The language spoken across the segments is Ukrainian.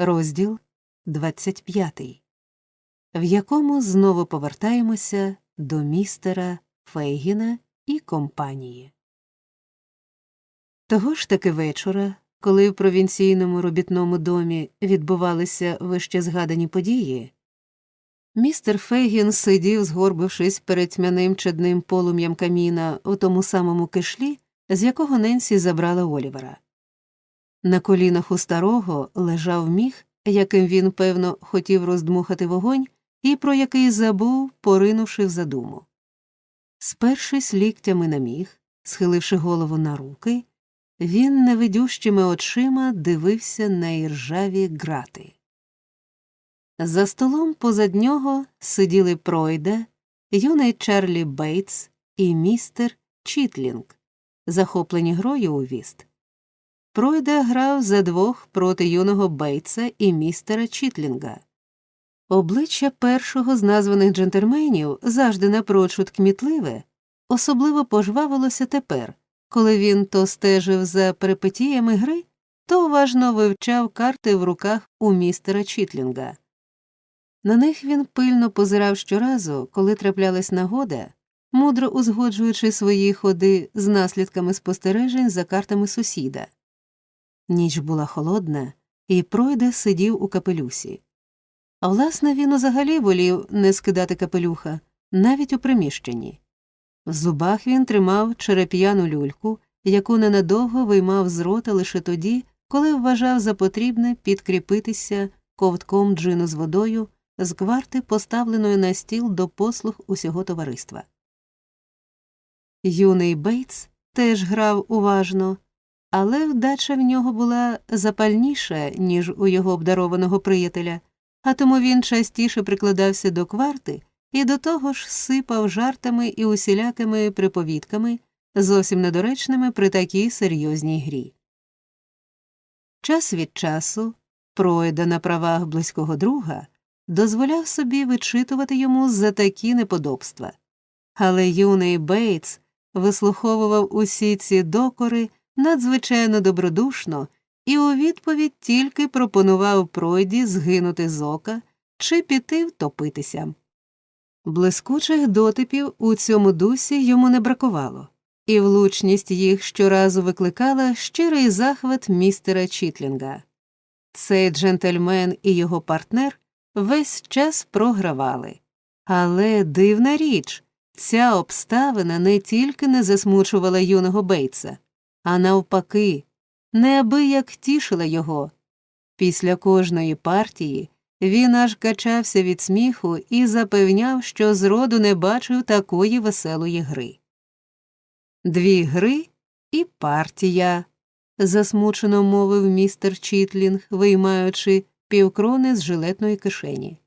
Розділ 25, в якому знову повертаємося до містера Фейгіна і компанії. Того ж таки вечора, коли в провінційному робітному домі відбувалися вище згадані події, містер Фейгін сидів, згорбившись перед тьмяним чадним полум'ям каміна у тому самому кишлі, з якого Ненсі забрала Олівера. На колінах у старого лежав міг, яким він, певно, хотів роздмухати вогонь, і про який забув, поринувши в задуму. Спершись ліктями на міг, схиливши голову на руки, він невидющими очима дивився на іржаві грати. За столом позад нього сиділи Пройда, юний Чарлі Бейтс і містер Чітлінг, захоплені грою у віст. Пройда грав за двох проти юного Бейтса і містера Чітлінга. Обличчя першого з названих джентльменів завжди напрочуд кмітливе, особливо пожвавилося тепер, коли він то стежив за перипетіями гри, то уважно вивчав карти в руках у містера Чітлінга. На них він пильно позирав щоразу, коли траплялась нагода, мудро узгоджуючи свої ходи з наслідками спостережень за картами сусіда. Ніч була холодна, і пройде сидів у капелюсі. А власне, він узагалі волів не скидати капелюха, навіть у приміщенні. В зубах він тримав череп'яну люльку, яку ненадовго виймав з рота лише тоді, коли вважав за потрібне підкріпитися ковтком джину з водою з кварти, поставленої на стіл до послуг усього товариства. Юний Бейтс теж грав уважно, але вдача в нього була запальніша, ніж у його обдарованого приятеля, а тому він частіше прикладався до кварти і до того ж сипав жартами і усілякими приповідками, зовсім недоречними при такій серйозній грі. Час від часу пройда на правах близького друга дозволяв собі вичитувати йому за такі неподобства, але юний Бейтс вислуховував усі ці докори надзвичайно добродушно і у відповідь тільки пропонував пройді згинути з ока чи піти втопитися. Блискучих дотипів у цьому дусі йому не бракувало, і влучність їх щоразу викликала щирий захват містера Чітлінга. Цей джентльмен і його партнер весь час програвали. Але дивна річ, ця обставина не тільки не засмучувала юного Бейтса, а навпаки, неабияк тішила його. Після кожної партії він аж качався від сміху і запевняв, що зроду не бачив такої веселої гри. Дві гри і партія, засмучено мовив містер Чітлінг, виймаючи півкрони з жилетної кишені.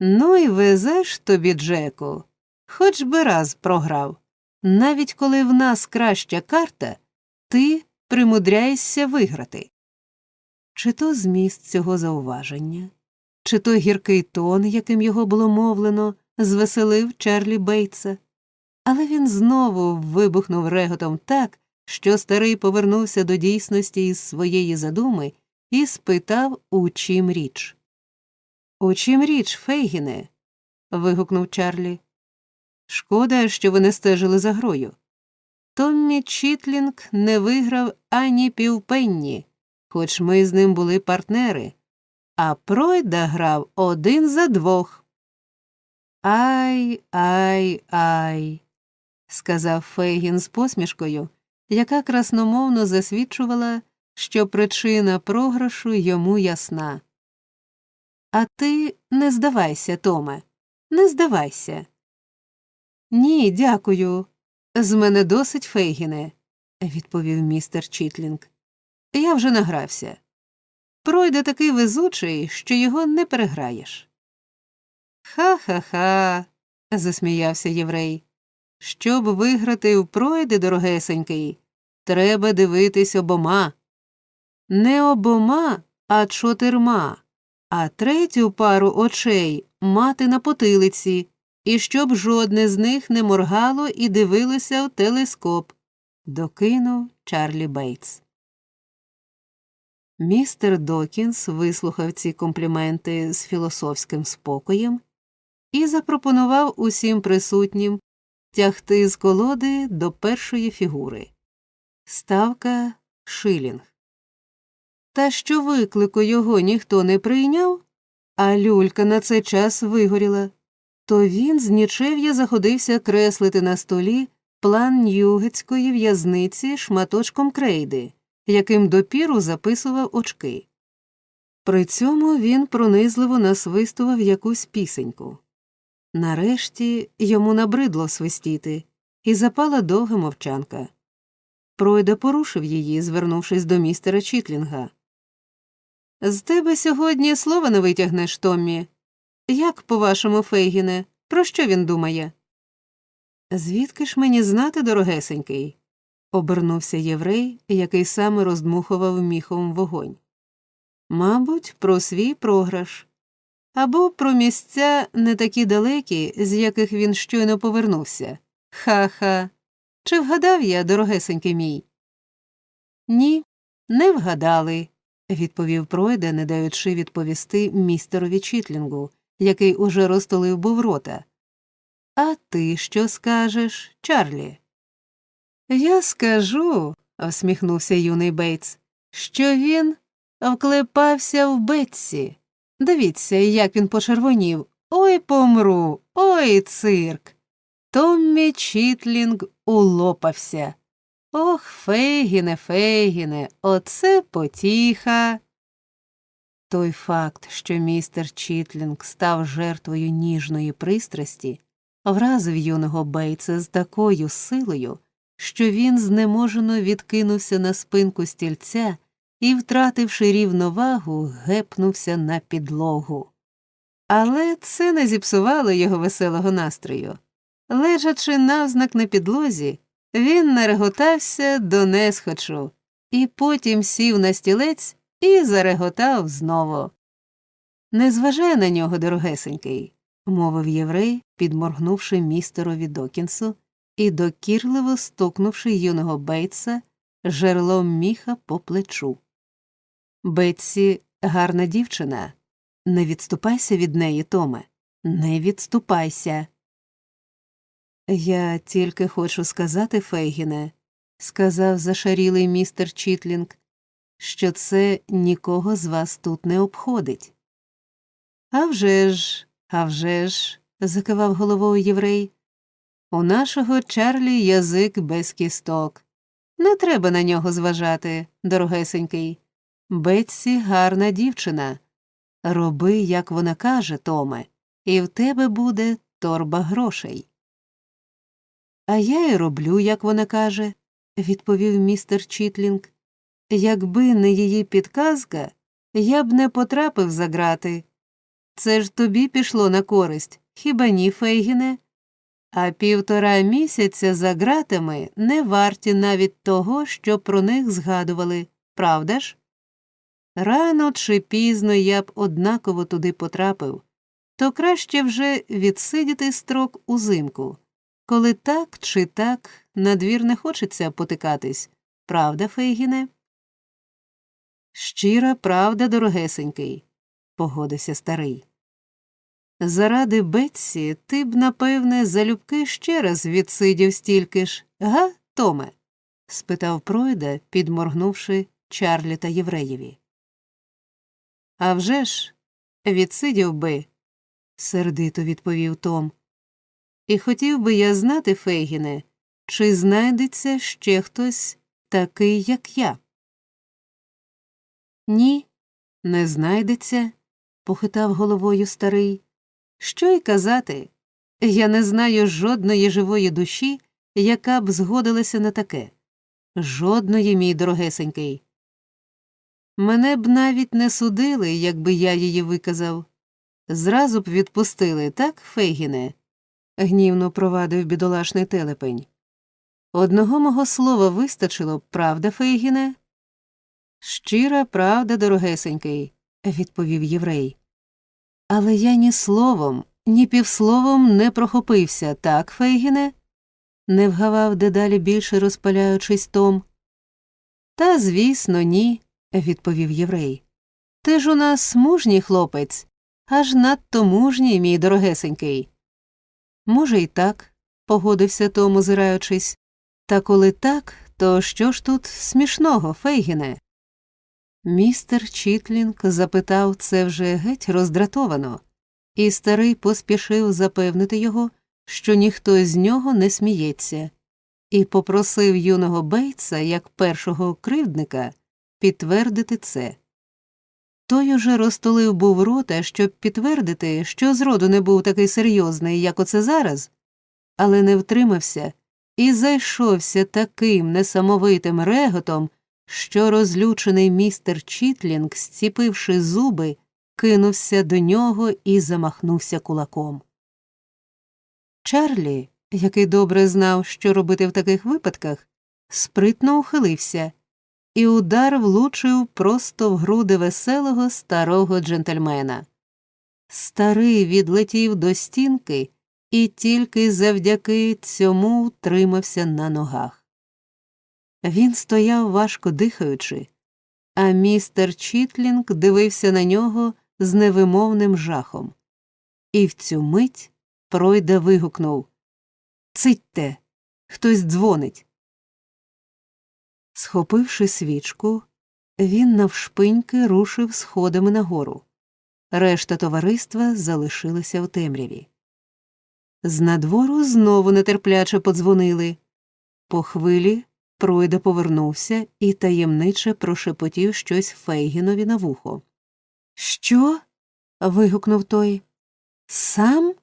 Ну і везеш тобі, Джеку, хоч би раз програв. Навіть коли в нас краща карта, ти примудряєшся виграти. Чи то зміст цього зауваження, чи то гіркий тон, яким його було мовлено, звеселив Чарлі Бейтса, але він знову вибухнув реготом так, що старий повернувся до дійсності із своєї задуми і спитав, у чим річ. У чим річ, Фейгіне? вигукнув Чарлі. Шкода, що ви не стежили за грою. Томмі Чітлінг не виграв ані півпенні, хоч ми з ним були партнери, а Пройда грав один за двох. Ай, ай, ай, сказав Фейгін з посмішкою, яка красномовно засвідчувала, що причина програшу йому ясна. А ти не здавайся, Томе, не здавайся. Ні, дякую. З мене досить Фейгіне, відповів містер Чітлінг. Я вже награвся. Пройде такий везучий, що його не переграєш. Ха ха ха. засміявся єврей. Щоб виграти в пройди, дорогесенький, треба дивитись обома. Не обома, а чотирма, а третю пару очей мати на потилиці, і щоб жодне з них не моргало і дивилося в телескоп, докинув Чарлі Бейтс. Містер Докінс вислухав ці компліменти з філософським спокоєм і запропонував усім присутнім тягти з колоди до першої фігури. Ставка шилінг. Та що виклику його ніхто не прийняв, а люлька на цей час вигоріла, то він з нічев'я заходився креслити на столі план Ньюгетської в'язниці шматочком крейди, яким допіру записував очки. При цьому він пронизливо насвистував якусь пісеньку. Нарешті йому набридло свистіти, і запала довга мовчанка. Пройда порушив її, звернувшись до містера Чітлінга. З тебе сьогодні слова не витягнеш, Томмі. Як, по вашому, Фейгіне, про що він думає? Звідки ж мені знати, дорогесенький? обернувся єврей, який саме роздмухував міхом вогонь. Мабуть, про свій програш або про місця не такі далекі, з яких він щойно повернувся. Ха ха. Чи вгадав я, дорогесенький мій? Ні, не вгадали, відповів Пройде, не даючи відповісти містерові Чітлінгу, який уже розтолив був рота. А ти що скажеш, Чарлі? Я скажу, всміхнувся юний Бейтс, що він вклепався в Бетсі. Дивіться, як він почервонів. Ой помру, ой цирк. Томмі Чітлінг улопався. Ох, Фейгіне, Фейгіне, оце потіха. Той факт, що містер Чітлінг став жертвою ніжної пристрасті, вразив юного Бейтса з такою силою, що він знеможено відкинувся на спинку стільця і, втративши рівновагу, гепнувся на підлогу. Але це не зіпсувало його веселого настрою. Лежачи навзнак на підлозі, він нареготався до несхочу, і потім сів на стілець і зареготав знову. Не зважай на нього, дорогесенький, мовив єврей, підморгнувши містерові Докінсу і докірливо стукнувши юного Бейтса жерлом міха по плечу. Бетсі гарна дівчина. Не відступайся від неї, Томе, не відступайся. Я тільки хочу сказати, Фейгіне, сказав зашарілий містер Чітлінг, що це нікого з вас тут не обходить. «А вже ж, а вже ж», – закивав головою єврей. У нашого Чарлі язик без кісток. Не треба на нього зважати, дорогесенький. Бетсі гарна дівчина. Роби, як вона каже, Томе, і в тебе буде торба грошей. А я й роблю, як вона каже, відповів містер Чітлінг. Якби не її підказка, я б не потрапив за грати. Це ж тобі пішло на користь, хіба ні, Фейгіне? А півтора місяця за ґратами не варті навіть того, що про них згадували, правда ж? Рано чи пізно я б однаково туди потрапив, то краще вже відсидіти строк узимку, коли так чи так на двір не хочеться потикатись, правда, Фейгіне? Щира правда, дорогесенький, погодився старий. Заради Бетсі ти б, напевне, залюбки ще раз відсидів стільки ж, га, Томе? спитав Пройда, підморгнувши Чарлі та Євреєві. «А вже ж, відсидів би, сердито відповів Том. І хотів би я знати, Фейгіне, чи знайдеться ще хтось такий, як я. Ні, не знайдеться, похитав головою старий. Що й казати? Я не знаю жодної живої душі, яка б згодилася на таке. Жодної, мій дорогесенький. Мене б навіть не судили, якби я її виказав. Зразу б відпустили, так, Фейгіне? гнівно провадив бідолашний телепень. Одного мого слова вистачило б, правда, Фейгіне? Щира правда, дорогесенький, відповів єврей. Але я ні словом, ні півсловом не прохопився, так, Фейгіне? не вгавав дедалі більше розпаляючись Том. Та, звісно, ні, відповів єврей. Ти ж у нас мужній хлопець, аж надто мужній, мій дорогесенький. Може, і так, погодився Том, озираючись. Та коли так, то що ж тут смішного, Фейгіне? Містер Чітлінг запитав це вже геть роздратовано, і старий поспішив запевнити його, що ніхто з нього не сміється, і попросив юного Бейтса, як першого кривдника, підтвердити це. Той уже розтулив був рота, щоб підтвердити, що зроду не був такий серйозний, як оце зараз, але не втримався і зайшовся таким несамовитим реготом, що розлючений містер Чітлінг, зціпивши зуби, кинувся до нього і замахнувся кулаком. Чарлі, який добре знав, що робити в таких випадках, спритно ухилився, і удар влучив просто в груди веселого старого джентльмена. Старий відлетів до стінки і тільки завдяки цьому втримався на ногах. Він стояв важко дихаючи, а містер Чітлінг дивився на нього з невимовним жахом. І в цю мить Пройда вигукнув Цитьте, хтось дзвонить. Схопивши свічку, він навшпиньки рушив сходами нагору. Решта товариства залишилася в темряві. З надвору знову нетерпляче подзвонили. По хвилі Пройда повернувся і таємниче прошепотів щось Фейгінові на вухо. Що? вигукнув той. Сам?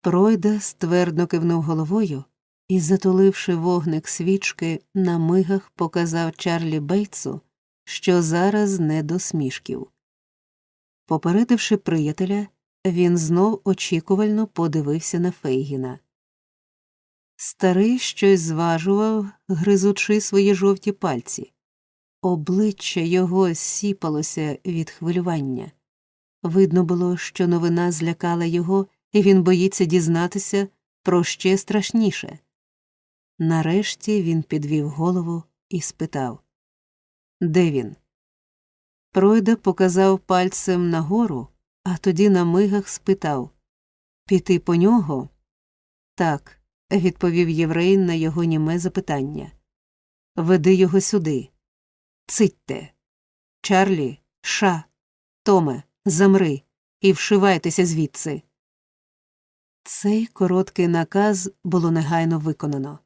Пройда ствердно кивнув головою і, затуливши вогник свічки, на мигах показав Чарлі Бейтсу, що зараз не до смішків. Попередивши приятеля, він знов очікувально подивився на Фейгіна. Старий щось зважував, гризучи свої жовті пальці. Обличчя його сіпалося від хвилювання. Видно було, що новина злякала його, і він боїться дізнатися про ще страшніше. Нарешті він підвів голову і спитав Де він? Пройда показав пальцем нагору, а тоді на мигах спитав Піти по нього? Так, відповів єврей на його німе запитання. Веди його сюди. Цитьте. Чарлі, ша, Томе, замри і вшивайтеся звідси. Цей короткий наказ було негайно виконано.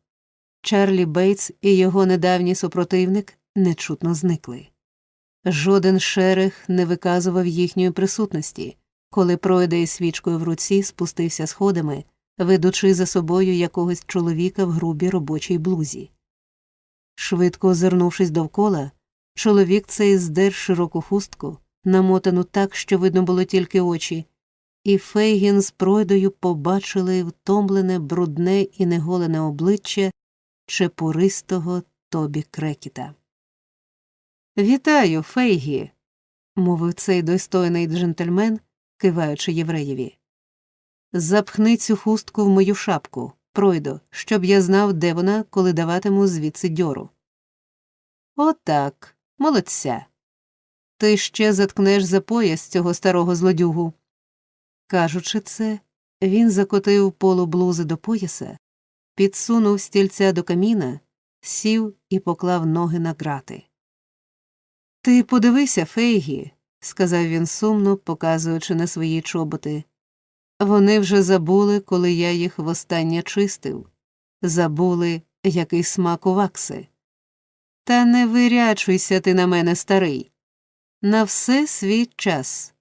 Чарлі Бейтс і його недавній супротивник нечутно зникли. Жоден шерех не виказував їхньої присутності, коли пройде із свічкою в руці спустився сходами, ведучи за собою якогось чоловіка в грубій робочій блузі. Швидко озирнувшись довкола, чоловік цей здер широку хустку, намотану так, що видно було тільки очі, і Фейгін з пройдою побачили втомлене, брудне і неголене обличчя чепуристого Тобі Крекіта. Вітаю, Фейгі, мовив цей достойний джентльмен, киваючи євреєві. Запхни цю хустку в мою шапку, пройдо, щоб я знав, де вона, коли даватиму звідси дьору. Отак, молодця. Ти ще заткнеш за пояс цього старого злодюгу. Кажучи це, він закотив полу блузи до пояса, підсунув стільця до каміна, сів і поклав ноги на грати. Ти подивися, Фейгі, сказав він сумно, показуючи на свої чоботи. Вони вже забули, коли я їх востаннє чистив, забули, який смак у вакси. Та не вирячуйся ти на мене, старий. На все свій час.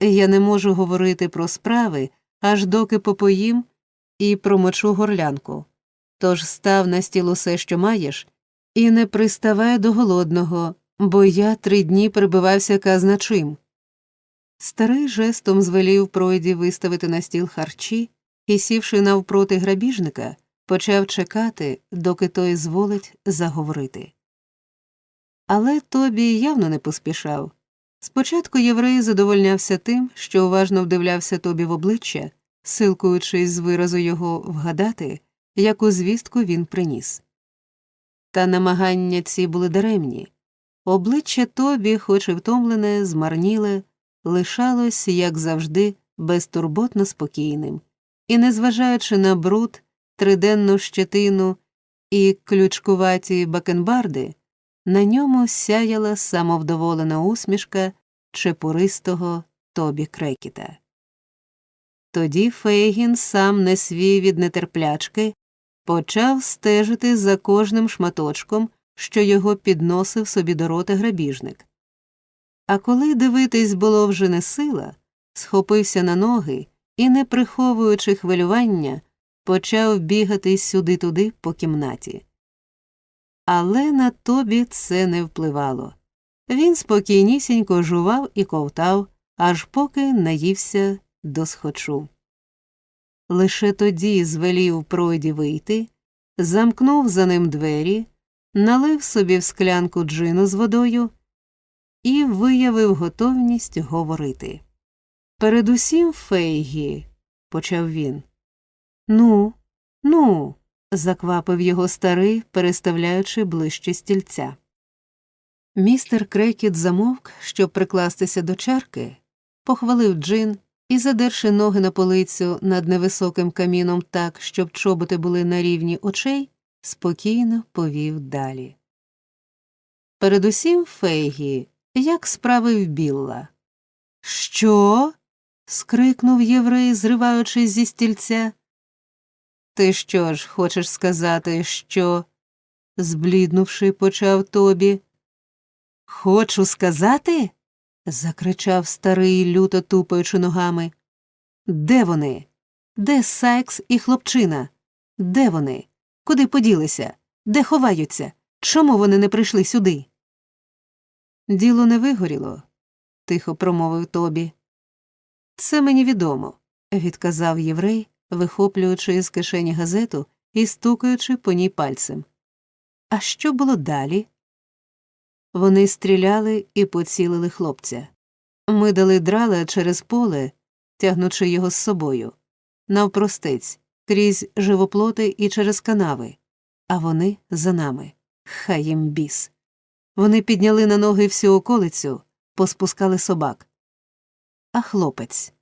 Я не можу говорити про справи, аж доки попоїм і промочу горлянку. Тож став на стіл усе, що маєш, і не приставай до голодного, бо я три дні перебивався казначим. Старий жестом звелів пройді виставити на стіл харчі і, сівши навпроти грабіжника, почав чекати, доки той зволить заговорити. Але Тобі явно не поспішав. Спочатку єврей задовольнявся тим, що уважно вдивлявся тобі в обличчя, силкуючись з виразу його вгадати, яку звістку він приніс. Та намагання ці були даремні. Обличчя Тобі, хоч і втомлене, змарніле, лишалось, як завжди, безтурботно спокійним, і, незважаючи на бруд, триденну щетину і ключкуваті бакенбарди, на ньому сяяла самовдоволена усмішка чепуристого Тобі Крекіта. Тоді Фейгін, сам не свій від нетерплячки, почав стежити за кожним шматочком, що його підносив собі до рота грабіжник. А коли дивитись було вже не сила, схопився на ноги і, не приховуючи хвилювання, почав бігати сюди туди по кімнаті. Але на тобі це не впливало. Він спокійнісінько жував і ковтав, аж поки наївся до схочу. Лише тоді звелів пройді вийти, замкнув за ним двері, налив собі в склянку джину з водою і виявив готовність говорити. Передусім, Фейгі, почав він. Ну, ну, заквапив його старий, переставляючи ближче стільця. Містер Крекіт замовк, щоб прикластися до чарки, похвалив джин і, задерши ноги на полицю над невисоким каміном так, щоб чоботи були на рівні очей, спокійно повів далі. Передусім, Фейгі, як справив Білла. Що? скрикнув єврей, зриваючись зі стільця. Ти що ж хочеш сказати, що? збліднувши, почав тобі. Хочу сказати? закричав старий, люто тупаючи ногами. Де вони? Де Сайкс і хлопчина? Де вони? Куди поділися? Де ховаються? Чому вони не прийшли сюди? Діло не вигоріло, тихо промовив Тобі. Це мені відомо, відказав єврей, вихоплюючи з кишені газету і стукаючи по ній пальцем. А що було далі? Вони стріляли і поцілили хлопця. Ми дали драла через поле, тягнучи його з собою, навпростець, крізь живоплоти і через канави, а вони за нами. Хай їм біс. Вони підняли на ноги всю околицю, поспускали собак. А хлопець.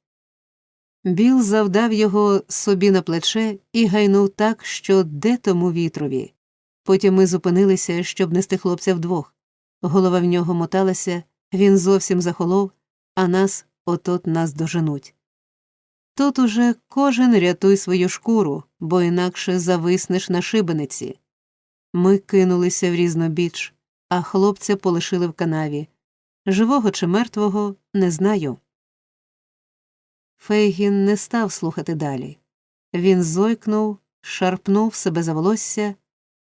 Біл завдав його собі на плече і гайнув так, що де тому вітрові. Потім ми зупинилися, щоб нести хлопця вдвох. Голова в нього моталася, він зовсім захолов, а нас отот нас доженуть. Тут уже кожен рятуй свою шкуру, бо інакше зависнеш на шибениці. Ми кинулися в різнобіч, а хлопця полишили в канаві. Живого чи мертвого не знаю. Фейгін не став слухати далі. Він зойкнув, шарпнув себе за волосся,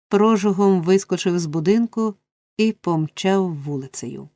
прожугом вискочив з будинку і помчав вулицею.